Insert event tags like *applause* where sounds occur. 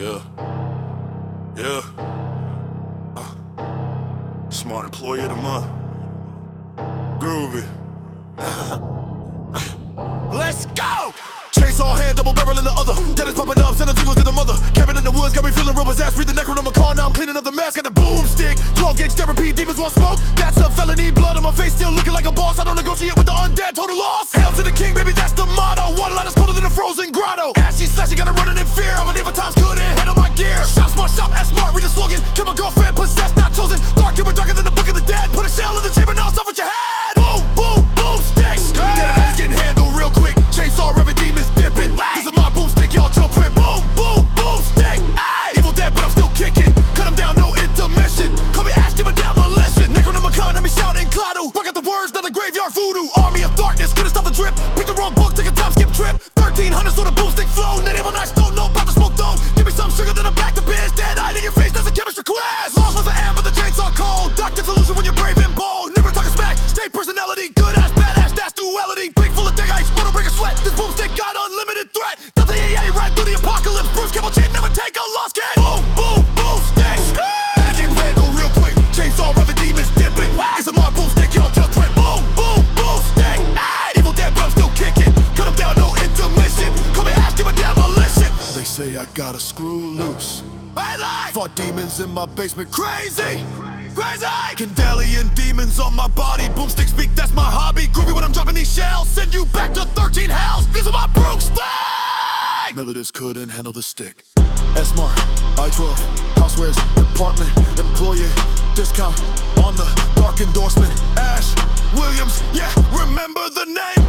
Yeah. Yeah. Uh, S-Mart employee of the month. Groovy. *laughs* Let's go! Chase Chainsaw hand, double barrel in the other. Dennis popping up, sending tingles to the mother. Kevin in the woods, got me feeling real possessed. Read the necro on my car, now I'm cleaning up the mess. Got the boomstick, 12 gauge therapy, demons want smoke. That's a felony, blood on my face, still looking like a boss. I don't negotiate with the undead, total loss. Hail to the king, line is colder than a frozen grotto. Ashy slashing, got to running in fear. I'm a diva times couldn't handle my gear. Shop smart, shop S-Mart, read the slogan. Kill my girlfriend, possessed, not chosen. Dark, humor, darker than the book of the dead. Put a shell in the chamber, now stuff with your head. Boom, boom, boomstick. Dead ass getting handled real quick. Chainsaw, revving demons dipping. This is my boomstick, y'all jumping. Boom, boom, boomstick. Ay. Evil dead, but I'm still kicking. Cut him down, no intermission. Call me Ash, give a demolition. Necronomicon, let me shout in Klaatu. Rock out the words, not the graveyard voodoo. Army of darkness, sweat. This boomstick got unlimited threat. AA right through the apocalypse. Bruce Campbell chain, never take a loss, kid. Boom, boom, boomstick. Back in Randall real quick. Chainsaw, rubber demons dipping. It's a mob boomstick, y'all just went boom, boom, boomstick. Ah, Evil dead, I'm still kicking. Cut him down, no intermission. Call me Ash, give a demolition. They say I got a screw loose. I lie. Fought demons in my basement, crazy. Crazy! Kandarian demons on my body. Boomstick speak, that's my hobby. Groovy when I'm dropping these shells. Send you back to 13 Melodies couldn't handle the stick. S-Mart, I-12, housewares, department, employee, discount on the dark endorsement. Ash, Williams, yeah, remember the name.